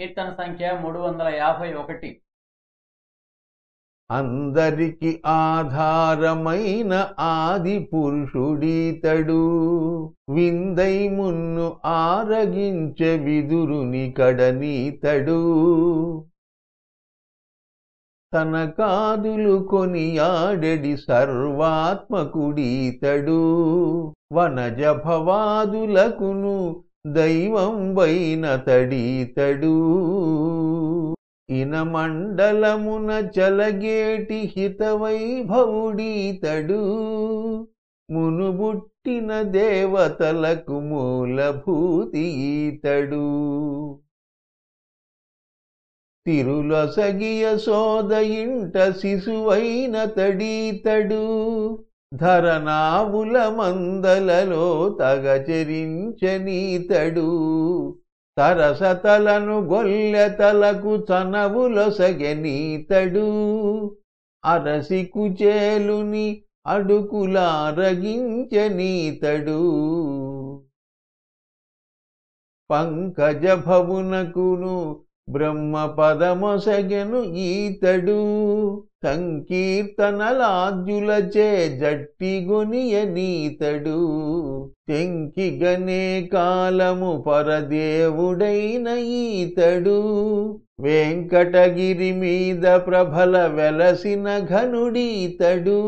కీర్తన సంఖ్య మూడు వందల యాభై ఒకటి. అందరికి ఆధారమైన ఆది పురుషుడీతడు విందై మున్ను ఆరగించే విదురుని కడనీతడు. తన కాదులు కొనియాడెడి సర్వాత్మకుడీతడు. వనజ భవాదులకును దైవం వైన తడీతడు ఇనమండలమున చలగేటి హితవైభవుడీతడు. మునుబుట్టిన దేవతలకు మూలభూతి ఈతడు తిరులసగియ సోద ఇంట శిశువైన తడీతడు. ధరణాముల మందలలో తగచరించనీతడు తరసతలను గొల్లెతలకు చనవులొసగనీతడు అరసికుచేలుని అడుకులారగించనీతడు పంకజ భవునకును బ్రహ్మ పదమొసగెను ఈతడు. సంకీర్తనలాద్యులచే జట్టిగొనియనీతడు తెంకిగనే కాలము పరదేవుడైన ఈతడు. వెంకటగిరి మీద ప్రభల వెలసిన ఘనుడీతడు.